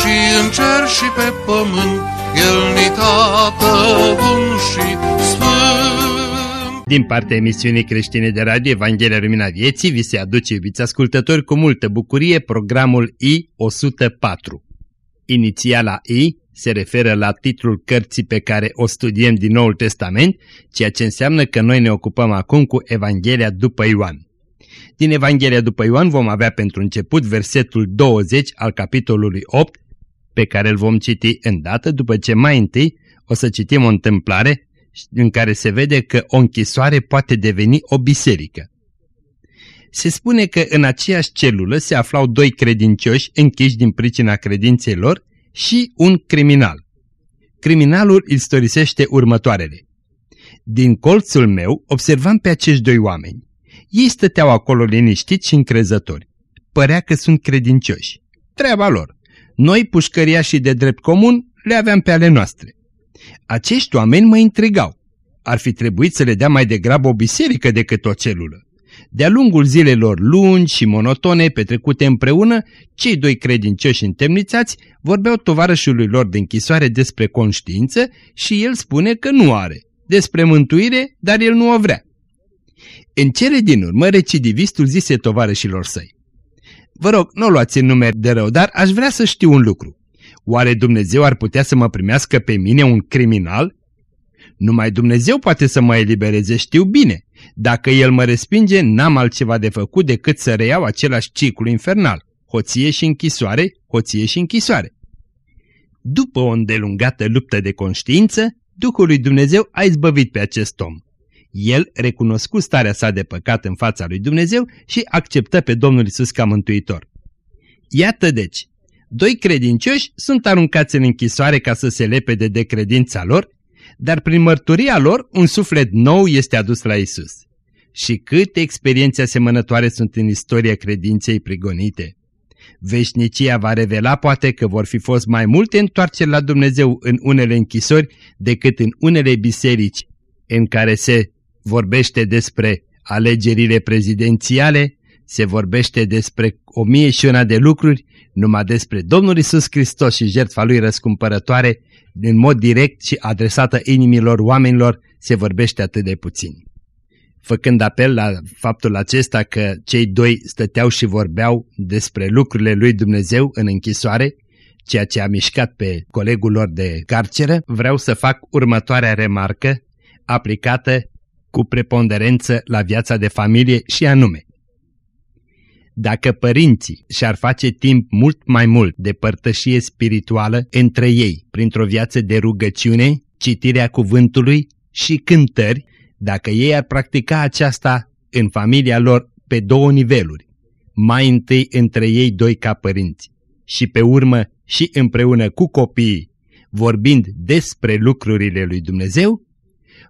și în cer și pe pământ, El ni tată bun și sfânt. Din partea emisiunii creștine de radio Evanghelia Lumina Vieții vi se aduce, iubiți ascultători, cu multă bucurie programul I-104. Inițiala I se referă la titlul cărții pe care o studiem din Noul Testament, ceea ce înseamnă că noi ne ocupăm acum cu Evanghelia după Ioan. Din Evanghelia după Ioan vom avea pentru început versetul 20 al capitolului 8, pe care îl vom citi îndată după ce mai întâi o să citim o întâmplare în care se vede că o închisoare poate deveni o biserică. Se spune că în aceeași celulă se aflau doi credincioși închiși din pricina credinței lor și un criminal. Criminalul istorisește următoarele. Din colțul meu observam pe acești doi oameni. Ei stăteau acolo liniștiți și încrezători. Părea că sunt credincioși. Treaba lor. Noi, și de drept comun, le aveam pe ale noastre. Acești oameni mă intrigau. Ar fi trebuit să le dea mai degrabă o biserică decât o celulă. De-a lungul zilelor lungi și monotone petrecute împreună, cei doi credincioși întemnițați vorbeau tovarășului lor de închisoare despre conștiință și el spune că nu are, despre mântuire, dar el nu o vrea. În cele din urmă, recidivistul zise tovarășilor săi. Vă rog, nu luați în numer de rău, dar aș vrea să știu un lucru. Oare Dumnezeu ar putea să mă primească pe mine un criminal? Numai Dumnezeu poate să mă elibereze, știu bine. Dacă El mă respinge, n-am altceva de făcut decât să reiau același ciclu infernal. Hoție și închisoare, hoție și închisoare. După o îndelungată luptă de conștiință, Duhul lui Dumnezeu a izbăvit pe acest om. El recunoscu starea sa de păcat în fața lui Dumnezeu și acceptă pe Domnul Isus ca mântuitor. Iată deci, doi credincioși sunt aruncați în închisoare ca să se lepede de credința lor, dar prin mărturia lor un suflet nou este adus la Isus. Și câte experiențe asemănătoare sunt în istoria credinței prigonite. Veșnicia va revela poate că vor fi fost mai multe întoarceri la Dumnezeu în unele închisori decât în unele biserici în care se vorbește despre alegerile prezidențiale, se vorbește despre o mie și una de lucruri, numai despre Domnul Isus Hristos și jertfa Lui răscumpărătoare, în mod direct și adresată inimilor oamenilor, se vorbește atât de puțin. Făcând apel la faptul acesta că cei doi stăteau și vorbeau despre lucrurile lui Dumnezeu în închisoare, ceea ce a mișcat pe colegul lor de carceră, vreau să fac următoarea remarcă aplicată cu preponderență la viața de familie și anume. Dacă părinții și-ar face timp mult mai mult de părtășie spirituală între ei printr-o viață de rugăciune, citirea cuvântului și cântări, dacă ei ar practica aceasta în familia lor pe două niveluri, mai întâi între ei doi ca părinți și pe urmă și împreună cu copiii, vorbind despre lucrurile lui Dumnezeu,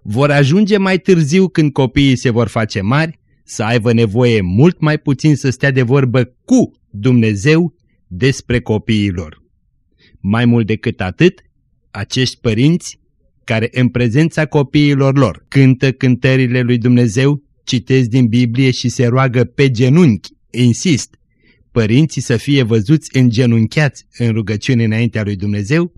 vor ajunge mai târziu când copiii se vor face mari să aibă nevoie mult mai puțin să stea de vorbă cu Dumnezeu despre copiii lor. Mai mult decât atât, acești părinți care în prezența copiilor lor cântă cântările lui Dumnezeu, citesc din Biblie și se roagă pe genunchi, insist, părinții să fie văzuți îngenunchiați în rugăciune înaintea lui Dumnezeu,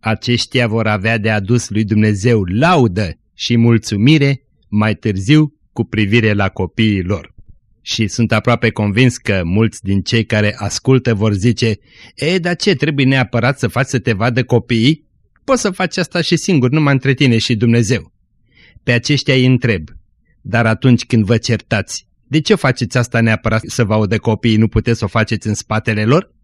aceștia vor avea de adus lui Dumnezeu laudă și mulțumire mai târziu cu privire la copiii lor. Și sunt aproape convins că mulți din cei care ascultă vor zice, E, dar ce, trebuie neapărat să faci să te vadă copiii? Poți să faci asta și singur, numai între tine și Dumnezeu. Pe aceștia îi întreb, dar atunci când vă certați, de ce faceți asta neapărat să vă audă copiii, nu puteți să o faceți în spatele lor?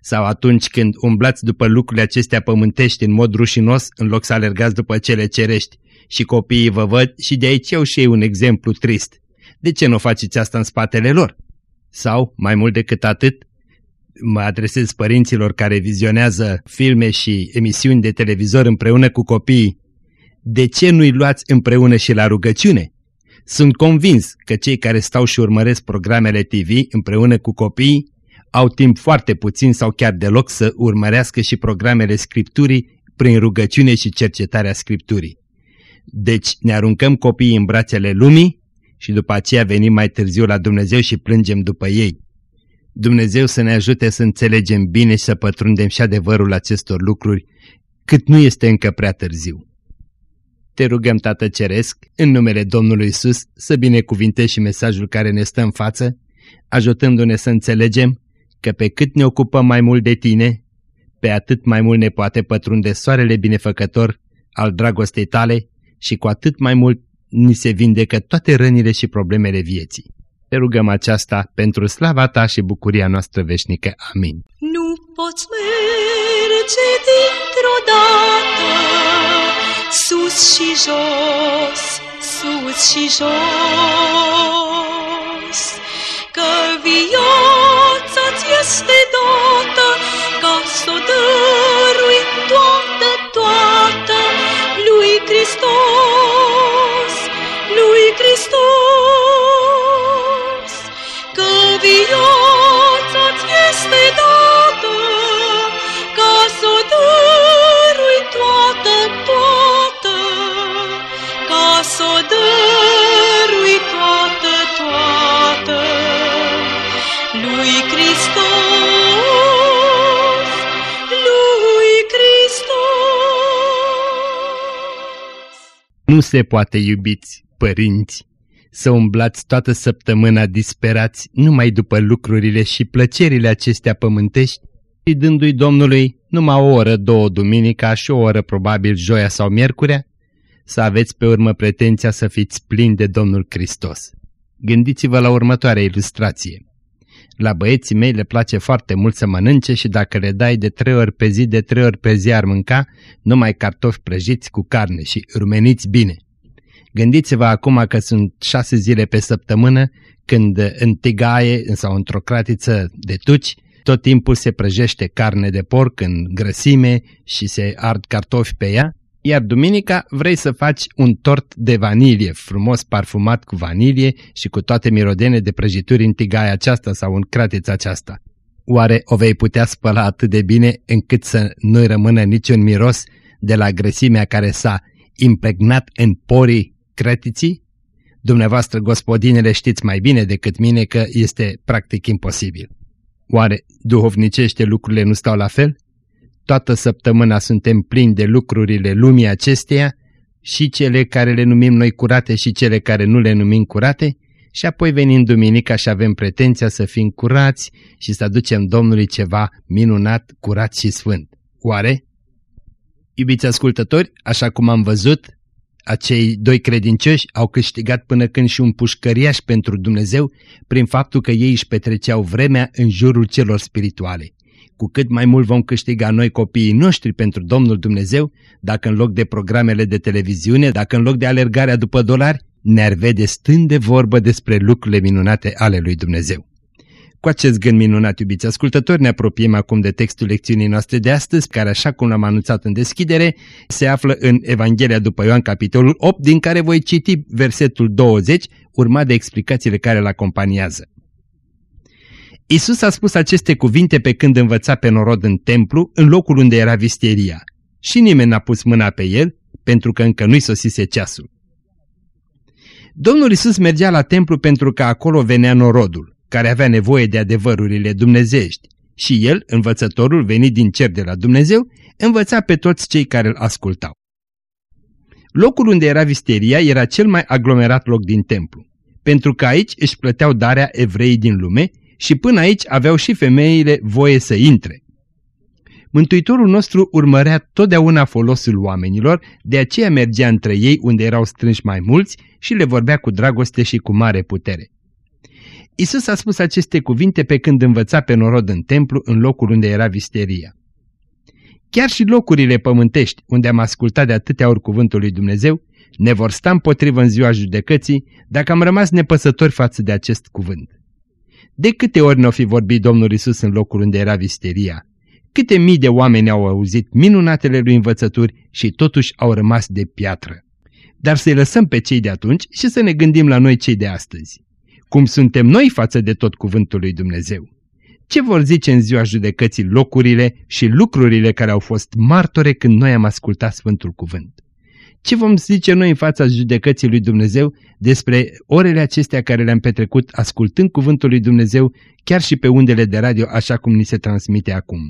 Sau atunci când umblați după lucrurile acestea pământești în mod rușinos, în loc să alergați după cele cerești, și copiii vă văd și de aici au și ei un exemplu trist. De ce nu faceți asta în spatele lor? Sau, mai mult decât atât, mă adresez părinților care vizionează filme și emisiuni de televizor împreună cu copiii, de ce nu-i luați împreună și la rugăciune? Sunt convins că cei care stau și urmăresc programele TV împreună cu copiii au timp foarte puțin sau chiar deloc să urmărească și programele Scripturii prin rugăciune și cercetarea Scripturii. Deci ne aruncăm copiii în brațele lumii și după aceea venim mai târziu la Dumnezeu și plângem după ei. Dumnezeu să ne ajute să înțelegem bine și să pătrundem și adevărul acestor lucruri, cât nu este încă prea târziu. Te rugăm, Tată Ceresc, în numele Domnului Isus, să binecuvintezi și mesajul care ne stă în față, ajutându-ne să înțelegem că pe cât ne ocupăm mai mult de Tine, pe atât mai mult ne poate pătrunde soarele binefăcător al dragostei Tale și cu atât mai mult ni se vindecă toate rănile și problemele vieții. Te rugăm aceasta pentru slava Ta și bucuria noastră veșnică. Amin. Nu poți merge dintr-o dată sus și jos, sus și jos, că viața-ți este dată ca să o dărui toată, toată lui Hristos, Nu se poate, iubiți părinți, să umblați toată săptămâna disperați numai după lucrurile și plăcerile acestea pământești și dându-i Domnului numai o oră, două duminica și o oră probabil joia sau miercurea, să aveți pe urmă pretenția să fiți plini de Domnul Hristos. Gândiți-vă la următoarea ilustrație. La băieții mei le place foarte mult să mănânce și dacă le dai de trei ori pe zi, de trei ori pe zi ar mânca numai cartofi prăjiți cu carne și rumeniți bine. Gândiți-vă acum că sunt șase zile pe săptămână când în tigaie sau într-o cratiță de tuci tot timpul se prăjește carne de porc în grăsime și se ard cartofi pe ea, iar duminica vrei să faci un tort de vanilie, frumos parfumat cu vanilie și cu toate mirodene de prăjituri în tigaia aceasta sau în cratița aceasta. Oare o vei putea spăla atât de bine încât să nu-i rămână niciun miros de la grăsimea care s-a impregnat în porii cretiții? Dumneavoastră, gospodinele, știți mai bine decât mine că este practic imposibil. Oare duhovnicește lucrurile nu stau la fel? Toată săptămâna suntem plini de lucrurile lumii acesteia, și cele care le numim noi curate și cele care nu le numim curate, și apoi venim duminica și avem pretenția să fim curați și să aducem Domnului ceva minunat, curat și sfânt. Oare? Iubiți ascultători, așa cum am văzut, acei doi credincioși au câștigat până când și un pușcăriaș pentru Dumnezeu prin faptul că ei își petreceau vremea în jurul celor spirituale. Cu cât mai mult vom câștiga noi copiii noștri pentru Domnul Dumnezeu, dacă în loc de programele de televiziune, dacă în loc de alergarea după dolari, ne-ar vede stând de vorbă despre lucrurile minunate ale lui Dumnezeu. Cu acest gând minunat, iubiți ascultători, ne apropiem acum de textul lecțiunii noastre de astăzi, care, așa cum l-am anunțat în deschidere, se află în Evanghelia după Ioan, capitolul 8, din care voi citi versetul 20, urmat de explicațiile care îl acompaniază. Isus a spus aceste cuvinte pe când învăța pe norod în templu, în locul unde era visteria, și nimeni n-a pus mâna pe el, pentru că încă nu-i sosise ceasul. Domnul Isus mergea la templu pentru că acolo venea norodul care avea nevoie de adevărurile dumnezești, și el, învățătorul venit din cer de la Dumnezeu, învăța pe toți cei care îl ascultau. Locul unde era visteria era cel mai aglomerat loc din templu, pentru că aici își plăteau darea evreii din lume și până aici aveau și femeile voie să intre. Mântuitorul nostru urmărea totdeauna folosul oamenilor, de aceea mergea între ei unde erau strânși mai mulți și le vorbea cu dragoste și cu mare putere. Isus a spus aceste cuvinte pe când învăța pe norod în templu, în locul unde era visteria. Chiar și locurile pământești, unde am ascultat de atâtea ori cuvântul lui Dumnezeu, ne vor sta împotrivă în ziua judecății dacă am rămas nepăsători față de acest cuvânt. De câte ori ne-o fi vorbit Domnul Isus în locul unde era visteria? Câte mii de oameni au auzit minunatele lui învățături și totuși au rămas de piatră. Dar să-i lăsăm pe cei de atunci și să ne gândim la noi cei de astăzi. Cum suntem noi față de tot cuvântul lui Dumnezeu? Ce vor zice în ziua judecății locurile și lucrurile care au fost martore când noi am ascultat Sfântul Cuvânt? Ce vom zice noi în fața judecății lui Dumnezeu despre orele acestea care le-am petrecut ascultând Cuvântul lui Dumnezeu chiar și pe undele de radio așa cum ni se transmite acum?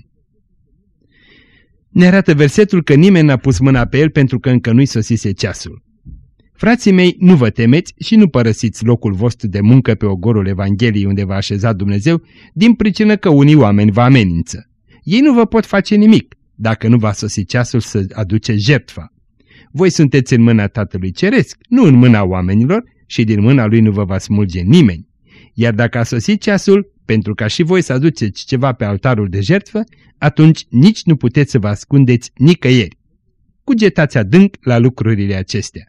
Ne arată versetul că nimeni n-a pus mâna pe el pentru că încă nu-i sosise ceasul. Frații mei, nu vă temeți și nu părăsiți locul vostru de muncă pe ogorul Evangheliei unde v-a așezat Dumnezeu, din pricină că unii oameni vă amenință. Ei nu vă pot face nimic, dacă nu va sosi ceasul să aduce jertfa. Voi sunteți în mâna Tatălui Ceresc, nu în mâna oamenilor și din mâna Lui nu vă va smulge nimeni. Iar dacă a sosit ceasul, pentru ca și voi să aduceți ceva pe altarul de jertfă, atunci nici nu puteți să vă ascundeți nicăieri. Cugetați adânc la lucrurile acestea.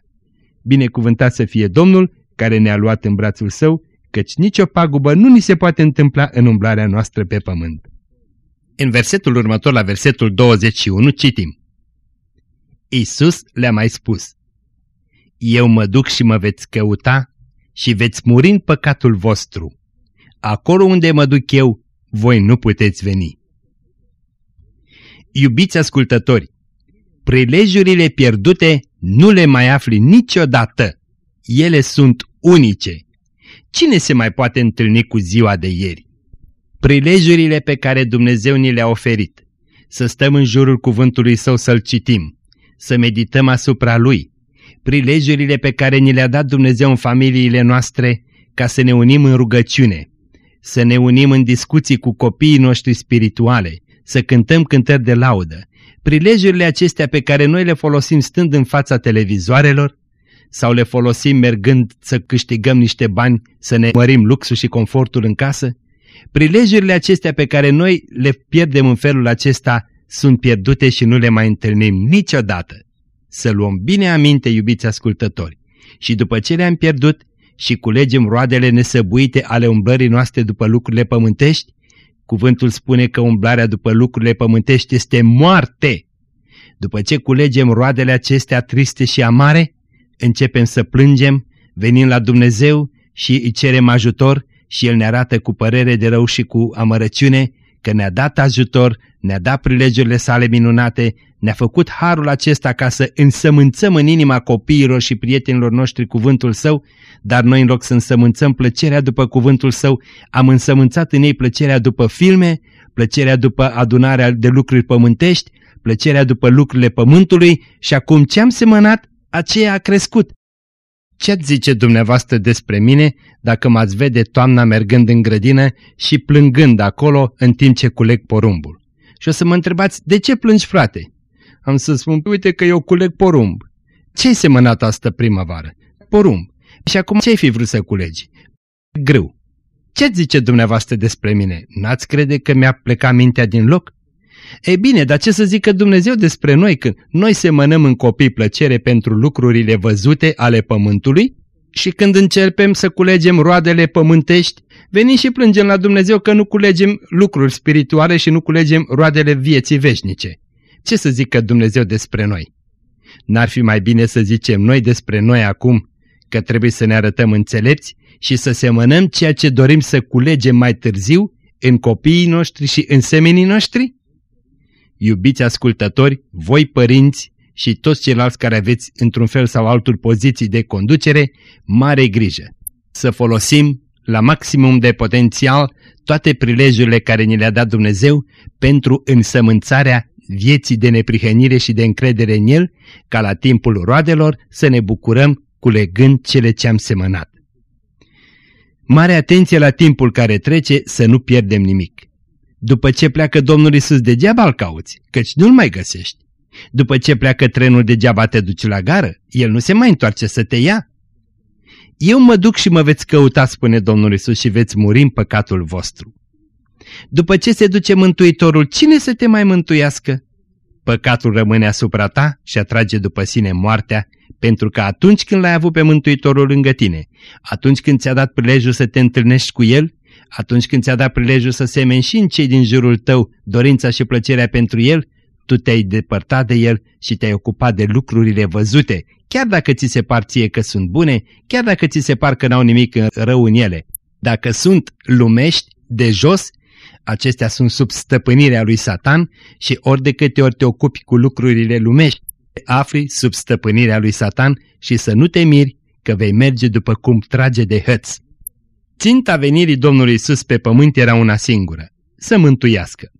Binecuvântat să fie Domnul care ne-a luat în brațul său, căci nicio pagubă nu ni se poate întâmpla în umblarea noastră pe pământ. În versetul următor, la versetul 21, citim. Isus le-a mai spus, Eu mă duc și mă veți căuta și veți muri în păcatul vostru. Acolo unde mă duc eu, voi nu puteți veni. Iubiți ascultători, prilejurile pierdute nu le mai afli niciodată. Ele sunt unice. Cine se mai poate întâlni cu ziua de ieri? Prilejurile pe care Dumnezeu ni le-a oferit. Să stăm în jurul cuvântului său să-l citim, să medităm asupra lui. Prilejurile pe care ni le-a dat Dumnezeu în familiile noastre ca să ne unim în rugăciune, să ne unim în discuții cu copiii noștri spirituale, să cântăm cântări de laudă, prilejurile acestea pe care noi le folosim stând în fața televizoarelor sau le folosim mergând să câștigăm niște bani, să ne mărim luxul și confortul în casă, prilejurile acestea pe care noi le pierdem în felul acesta sunt pierdute și nu le mai întâlnim niciodată. Să luăm bine aminte, iubiți ascultători, și după ce le-am pierdut și culegem roadele nesăbuite ale umblării noastre după lucrurile pământești, Cuvântul spune că umblarea după lucrurile pământești este moarte. După ce culegem roadele acestea triste și amare, începem să plângem, venim la Dumnezeu și îi cerem ajutor și El ne arată cu părere de rău și cu amărăciune că ne-a dat ajutor, ne-a dat prilejurile sale minunate, ne-a făcut harul acesta ca să însămânțăm în inima copiilor și prietenilor noștri cuvântul Său, dar noi în loc să însămânțăm plăcerea după cuvântul Său, am însămânțat în ei plăcerea după filme, plăcerea după adunarea de lucruri pământești, plăcerea după lucrurile pământului și acum ce am semănat, aceea a crescut. Ce-ați zice dumneavoastră despre mine dacă m-ați vede toamna mergând în grădină și plângând acolo în timp ce culeg porumbul? Și o să mă întrebați, de ce plângi frate? Am să spun, uite că eu culeg porumb. Ce-ai semănat asta primăvară? Porumb. Și acum ce-ai fi vrut să culegi? Grâu. Ce zice dumneavoastră despre mine? N-ați crede că mi-a plecat mintea din loc? Ei bine, dar ce să zică Dumnezeu despre noi când noi semănăm în copii plăcere pentru lucrurile văzute ale pământului și când începem să culegem roadele pământești, venim și plângem la Dumnezeu că nu culegem lucruri spirituale și nu culegem roadele vieții veșnice. Ce să zică Dumnezeu despre noi? N-ar fi mai bine să zicem noi despre noi acum că trebuie să ne arătăm înțelepți și să semănăm ceea ce dorim să culegem mai târziu în copiii noștri și în semenii noștri? Iubiți ascultători, voi părinți și toți ceilalți care aveți într-un fel sau altul poziții de conducere, mare grijă să folosim la maximum de potențial toate prilejurile care ni le-a dat Dumnezeu pentru însămânțarea vieții de neprihănire și de încredere în El, ca la timpul roadelor să ne bucurăm culegând cele ce am semănat. Mare atenție la timpul care trece să nu pierdem nimic. După ce pleacă Domnul Isus degeaba îl cauți, căci nu-l mai găsești. După ce pleacă trenul degeaba te duci la gară, el nu se mai întoarce să te ia. Eu mă duc și mă veți căuta, spune Domnul Isus, și veți muri în păcatul vostru. După ce se duce Mântuitorul, cine să te mai mântuiască? Păcatul rămâne asupra ta și atrage după sine moartea, pentru că atunci când l-ai avut pe Mântuitorul lângă tine, atunci când ți-a dat prilejul să te întâlnești cu el, Atunci când ți-a dat prilejul să semeni și în cei din jurul tău dorința și plăcerea pentru el, tu te-ai depărtat de el și te-ai ocupat de lucrurile văzute, chiar dacă ți se par ție că sunt bune, chiar dacă ți se par că n-au nimic rău în ele. Dacă sunt lumești, de jos, acestea sunt sub stăpânirea lui Satan și ori de câte ori te ocupi cu lucrurile lumești, afli sub stăpânirea lui Satan și să nu te miri că vei merge după cum trage de hăț. Ținta venirii Domnului Isus pe pământ era una singură, să mântuiască.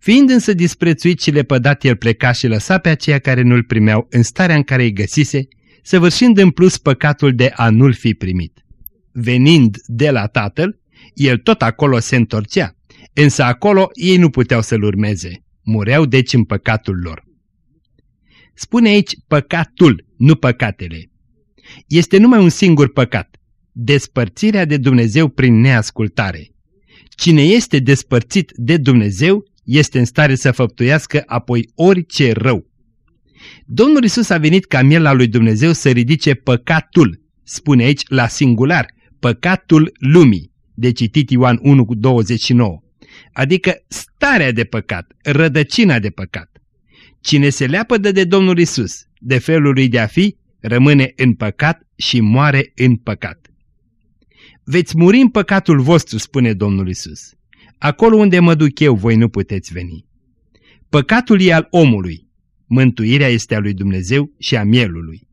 Fiind însă disprețuit și lepădat, el pleca și lăsa pe aceia care nu-l primeau în starea în care îi găsise, săvârșind în plus păcatul de a nu-l fi primit. Venind de la tatăl, el tot acolo se întorcea, însă acolo ei nu puteau să-l urmeze. Mureau deci în păcatul lor. Spune aici păcatul, nu păcatele. Este numai un singur păcat, despărțirea de Dumnezeu prin neascultare. Cine este despărțit de Dumnezeu este în stare să făptuiască apoi orice rău. Domnul Isus a venit ca miel al lui Dumnezeu să ridice păcatul, spune aici la singular, păcatul lumii, de citit Ioan 1 cu 29, adică starea de păcat, rădăcina de păcat. Cine se leapădă de Domnul Isus, de felul lui de a fi, rămâne în păcat și moare în păcat. Veți muri în păcatul vostru, spune Domnul Isus. Acolo unde mă duc eu, voi nu puteți veni. Păcatul e al omului, mântuirea este a lui Dumnezeu și a mielului.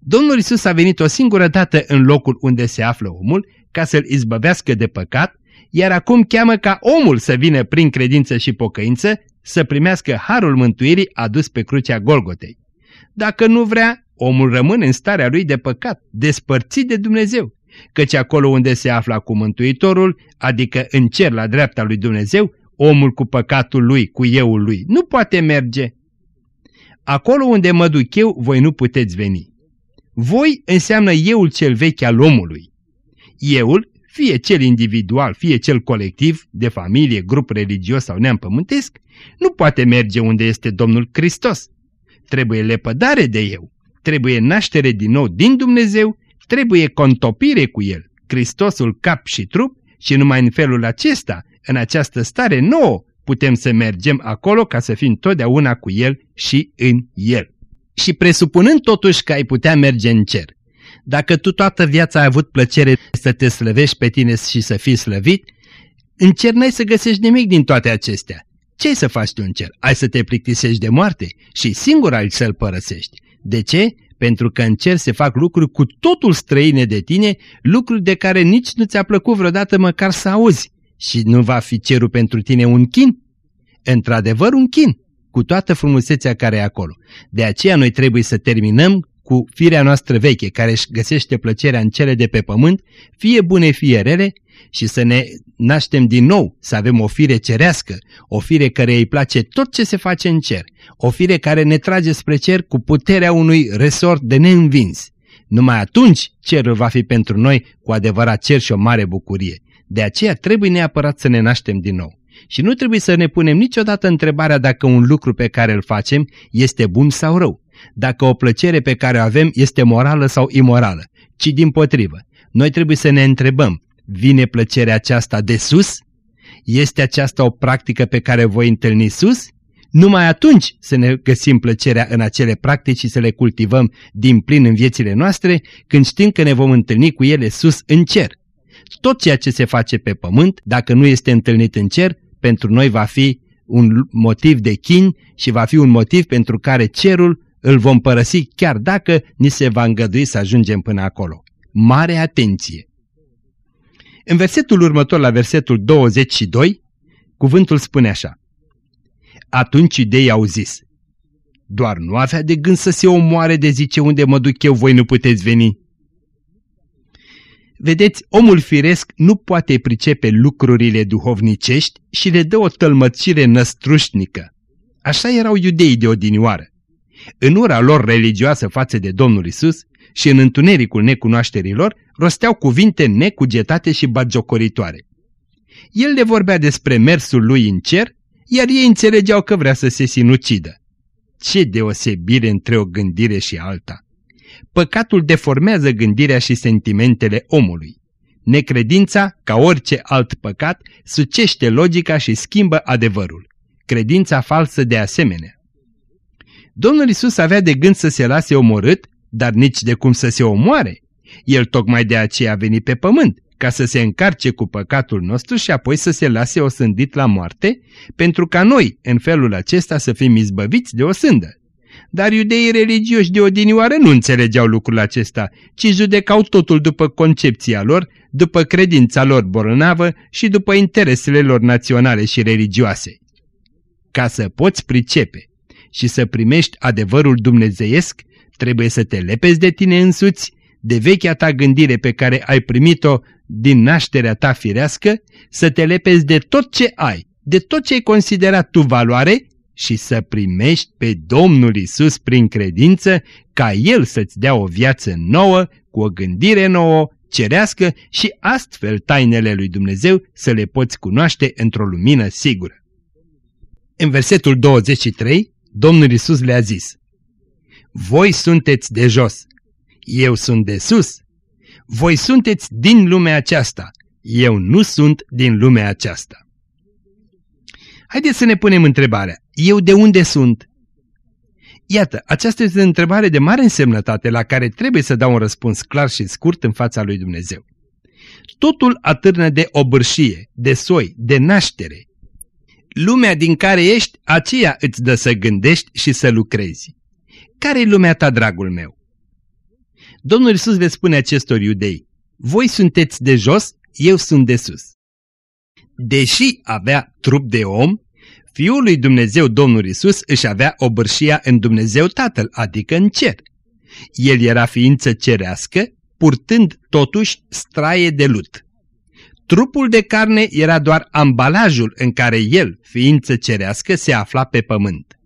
Domnul Isus a venit o singură dată în locul unde se află omul ca să-l izbăvească de păcat, iar acum cheamă ca omul să vină prin credință și pocăință să primească harul mântuirii adus pe crucea Golgotei. Dacă nu vrea, omul rămâne în starea lui de păcat, despărțit de Dumnezeu, căci acolo unde se află cu Mântuitorul, adică în cer la dreapta lui Dumnezeu, omul cu păcatul lui, cu euul lui, nu poate merge. Acolo unde mă duc eu, voi nu puteți veni. Voi înseamnă euul cel vechi al omului. Euul, fie cel individual, fie cel colectiv, de familie, grup religios sau neam pământesc, nu poate merge unde este Domnul Hristos. Trebuie lepădare de eu, trebuie naștere din nou din Dumnezeu, trebuie contopire cu El, Hristosul cap și trup și numai în felul acesta, în această stare nouă, putem să mergem acolo ca să fim totdeauna cu El și în El. Și presupunând totuși că ai putea merge în cer, dacă tu toată viața ai avut plăcere să te slăvești pe tine și să fii slăvit, în cer n-ai să găsești nimic din toate acestea. Ce ai să faci tu în cer? Ai să te plictisești de moarte și singur ai să-l părăsești. De ce? Pentru că în cer se fac lucruri cu totul străine de tine, lucruri de care nici nu ți-a plăcut vreodată măcar să auzi. Și nu va fi cerul pentru tine un chin? Într-adevăr un chin, cu toată frumusețea care e acolo. De aceea noi trebuie să terminăm cu firea noastră veche, care își găsește plăcerea în cele de pe pământ, fie bune, fie rele, și să ne naștem din nou, să avem o fire cerească, o fire care îi place tot ce se face în cer, o fire care ne trage spre cer cu puterea unui resort de neînvins. Numai atunci cerul va fi pentru noi cu adevărat cer și o mare bucurie. De aceea trebuie neapărat să ne naștem din nou. Și nu trebuie să ne punem niciodată întrebarea dacă un lucru pe care îl facem este bun sau rău, dacă o plăcere pe care o avem este morală sau imorală, ci din potrivă. Noi trebuie să ne întrebăm, vine plăcerea aceasta de sus? Este aceasta o practică pe care voi întâlni sus? Numai atunci să ne găsim plăcerea în acele practici și să le cultivăm din plin în viețile noastre, când știm că ne vom întâlni cu ele sus în cer. Tot ceea ce se face pe pământ, dacă nu este întâlnit în cer, pentru noi va fi un motiv de chin și va fi un motiv pentru care cerul îl vom părăsi chiar dacă ni se va îngădui să ajungem până acolo. Mare atenție! În versetul următor, la versetul 22, cuvântul spune așa. Atunci iudeii au zis, doar nu avea de gând să se omoare de zice unde mă duc eu, voi nu puteți veni. Vedeți, omul firesc nu poate pricepe lucrurile duhovnicești și le dă o tălmăcire năstrușnică. Așa erau iudeii de odinioară. În ura lor religioasă față de Domnul Isus și în întunericul necunoașterilor, rosteau cuvinte necugetate și bagiocoritoare. El le vorbea despre mersul lui în cer, iar ei înțelegeau că vrea să se sinucidă. Ce deosebire între o gândire și alta! Păcatul deformează gândirea și sentimentele omului. Necredința, ca orice alt păcat, sucește logica și schimbă adevărul. Credința falsă de asemenea. Domnul Isus avea de gând să se lase omorât, dar nici de cum să se omoare. El tocmai de aceea a venit pe pământ, ca să se încarce cu păcatul nostru și apoi să se lase osândit la moarte, pentru ca noi, în felul acesta, să fim izbăviți de osândă. Dar iudeii religioși de odinioară nu înțelegeau lucrul acesta, ci judecau totul după concepția lor, după credința lor bolnavă și după interesele lor naționale și religioase. Ca să poți pricepe și să primești adevărul dumnezeiesc, trebuie să te lepezi de tine însuți, de vechea ta gândire pe care ai primit-o din nașterea ta firească, să te lepezi de tot ce ai, de tot ce ai considerat tu valoare și să primești pe Domnul Isus prin credință ca El să-ți dea o viață nouă, cu o gândire nouă, cerească și astfel tainele lui Dumnezeu să le poți cunoaște într-o lumină sigură. În versetul 23, Domnul Isus le-a zis, Voi sunteți de jos, eu sunt de sus. Voi sunteți din lumea aceasta, eu nu sunt din lumea aceasta. Haideți să ne punem întrebarea, eu de unde sunt? Iată, aceasta este o întrebare de mare însemnătate la care trebuie să dau un răspuns clar și scurt în fața lui Dumnezeu. Totul atârnă de obârșie, de soi, de naștere. Lumea din care ești, aceea îți dă să gândești și să lucrezi. Care-i lumea ta, dragul meu? Domnul Isus le spune acestor iudei, voi sunteți de jos, eu sunt de sus. Deși avea trup de om, Fiul lui Dumnezeu Domnul Isus își avea obârșia în Dumnezeu Tatăl, adică în cer. El era ființă cerească, purtând totuși straie de lut. Trupul de carne era doar ambalajul în care el, ființă cerească, se afla pe pământ.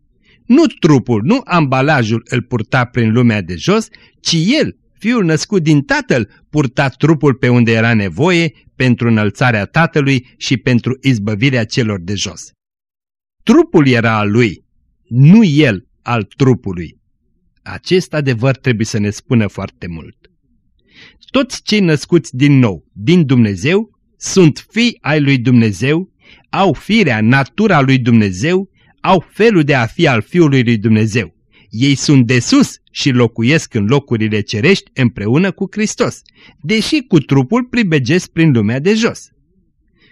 Nu trupul, nu ambalajul îl purta prin lumea de jos, ci el, fiul născut din tatăl, purta trupul pe unde era nevoie pentru înălțarea tatălui și pentru izbăvirea celor de jos. Trupul era al lui, nu el al trupului. Acest adevăr trebuie să ne spună foarte mult. Toți cei născuți din nou, din Dumnezeu, sunt fii ai lui Dumnezeu, au firea, natura lui Dumnezeu, au felul de a fi al Fiului lui Dumnezeu. Ei sunt de sus și locuiesc în locurile cerești împreună cu Hristos, deși cu trupul pribegesc prin lumea de jos.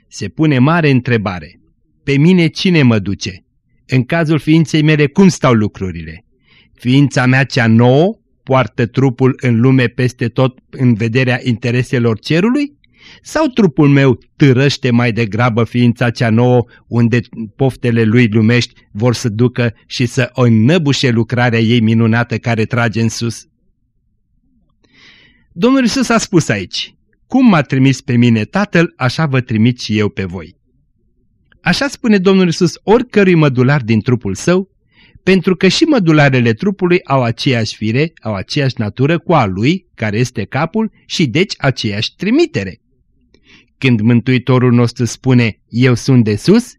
Se pune mare întrebare. Pe mine cine mă duce? În cazul ființei mele cum stau lucrurile? Ființa mea cea nouă poartă trupul în lume peste tot în vederea intereselor cerului? Sau trupul meu târăște mai degrabă ființa cea nouă unde poftele lui lumești vor să ducă și să o înnăbușe lucrarea ei minunată care trage în sus? Domnul Iisus a spus aici, cum m-a trimis pe mine Tatăl, așa vă trimit și eu pe voi. Așa spune Domnul Iisus oricărui mădular din trupul său, pentru că și mădularele trupului au aceeași fire, au aceeași natură cu a lui, care este capul, și deci aceeași trimitere. Când Mântuitorul nostru spune, eu sunt de sus,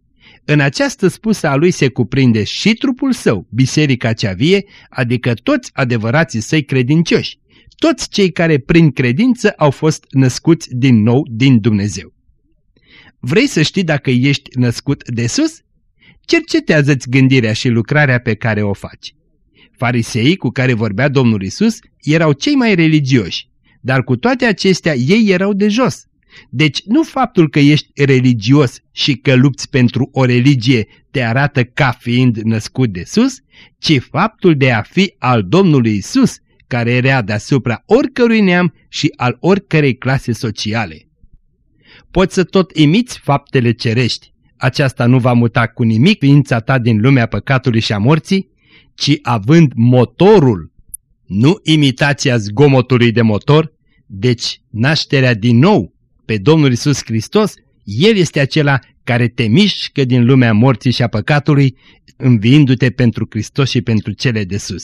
în această spusă a lui se cuprinde și trupul său, biserica cea vie, adică toți adevărații săi credincioși, toți cei care prin credință au fost născuți din nou din Dumnezeu. Vrei să știi dacă ești născut de sus? Cercetează-ți gândirea și lucrarea pe care o faci. Fariseii cu care vorbea Domnul Isus erau cei mai religioși, dar cu toate acestea ei erau de jos. Deci nu faptul că ești religios și că lupți pentru o religie te arată ca fiind născut de sus, ci faptul de a fi al Domnului Isus, care era deasupra oricărui neam și al oricărei clase sociale. Poți să tot imiți faptele cerești. Aceasta nu va muta cu nimic ființa ta din lumea păcatului și a morții, ci având motorul, nu imitația zgomotului de motor, deci nașterea din nou pe Domnul Isus Hristos, El este acela care te mișcă din lumea morții și a păcatului, înviindu-te pentru Hristos și pentru cele de sus.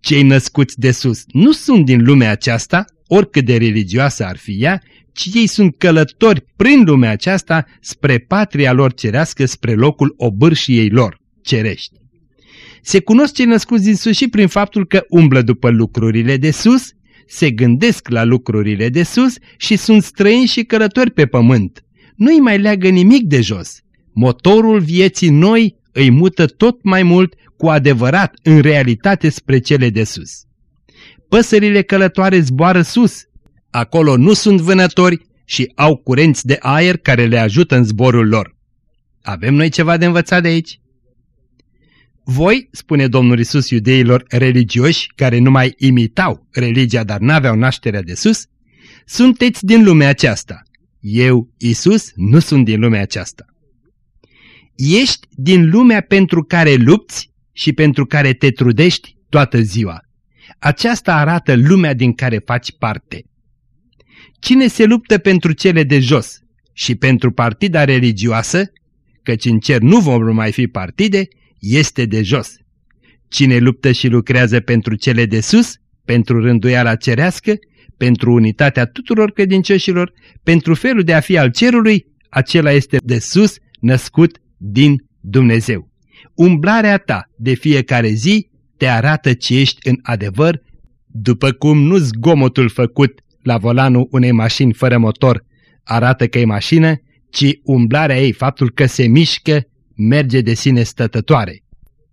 Cei născuți de sus nu sunt din lumea aceasta, oricât de religioasă ar fi ea, ci ei sunt călători prin lumea aceasta spre patria lor cerească, spre locul obârșiei lor cerești. Se cunosc cei născuți din sus și prin faptul că umblă după lucrurile de sus, se gândesc la lucrurile de sus și sunt străini și călători pe pământ. Nu-i mai leagă nimic de jos. Motorul vieții noi îi mută tot mai mult cu adevărat în realitate spre cele de sus. Păsările călătoare zboară sus. Acolo nu sunt vânători și au curenți de aer care le ajută în zborul lor. Avem noi ceva de învățat de aici? Voi, spune Domnul Isus iudeilor religioși care nu mai imitau religia, dar n-aveau nașterea de sus, sunteți din lumea aceasta. Eu, Isus, nu sunt din lumea aceasta. Ești din lumea pentru care lupți și pentru care te trudești toată ziua. Aceasta arată lumea din care faci parte. Cine se luptă pentru cele de jos și pentru partida religioasă, căci în cer nu vor mai fi partide, este de jos. Cine luptă și lucrează pentru cele de sus, pentru rânduiala cerească, pentru unitatea tuturor credincioșilor, pentru felul de a fi al cerului, acela este de sus, născut din Dumnezeu. Umblarea ta de fiecare zi te arată ce ești în adevăr, după cum nu zgomotul făcut la volanul unei mașini fără motor arată că e mașină, ci umblarea ei, faptul că se mișcă, merge de sine stătătoare.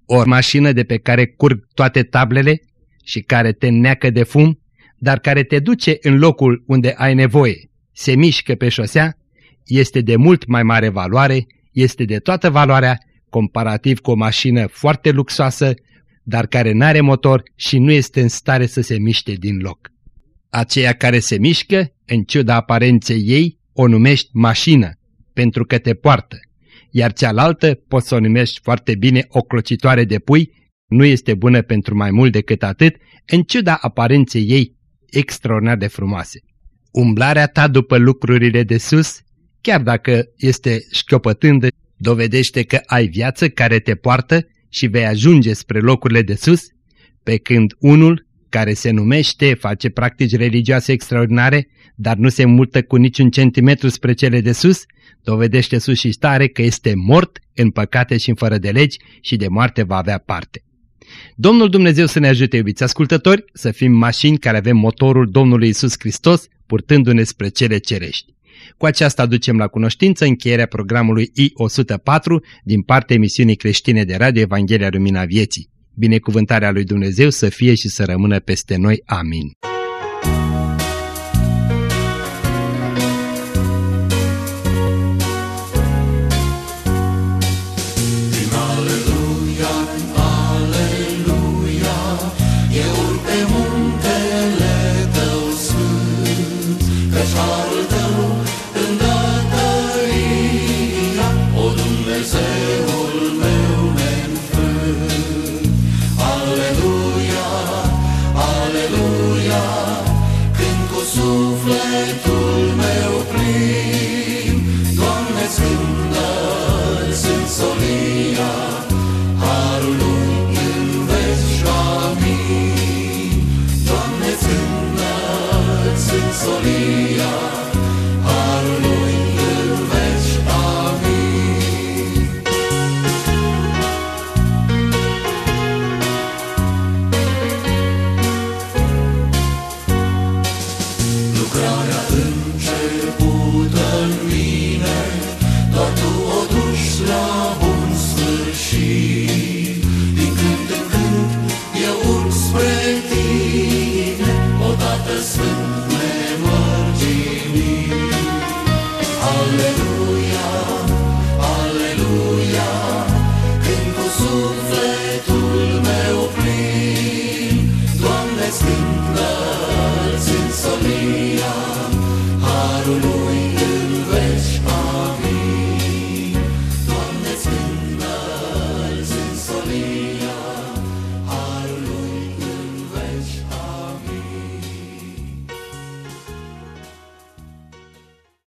O mașină de pe care curg toate tablele și care te neacă de fum, dar care te duce în locul unde ai nevoie, se mișcă pe șosea, este de mult mai mare valoare, este de toată valoarea comparativ cu o mașină foarte luxoasă, dar care n-are motor și nu este în stare să se miște din loc. Aceea care se mișcă, în ciuda aparenței ei, o numești mașină, pentru că te poartă iar cealaltă poți să o numești foarte bine o clocitoare de pui, nu este bună pentru mai mult decât atât, în ciuda aparenței ei extraordinar de frumoase. Umblarea ta după lucrurile de sus, chiar dacă este șchiopătândă, dovedește că ai viață care te poartă și vei ajunge spre locurile de sus, pe când unul care se numește, face practici religioase extraordinare, dar nu se multă cu niciun centimetru spre cele de sus, dovedește sus și stare că este mort în păcate și în fără de legi și de moarte va avea parte. Domnul Dumnezeu să ne ajute, iubiți ascultători, să fim mașini care avem motorul Domnului Isus Hristos, purtându-ne spre cele cerești. Cu aceasta aducem la cunoștință încheierea programului I-104 din partea emisiunii creștine de Radio Evanghelia Lumina Vieții. Binecuvântarea lui Dumnezeu să fie și să rămână peste noi. Amin.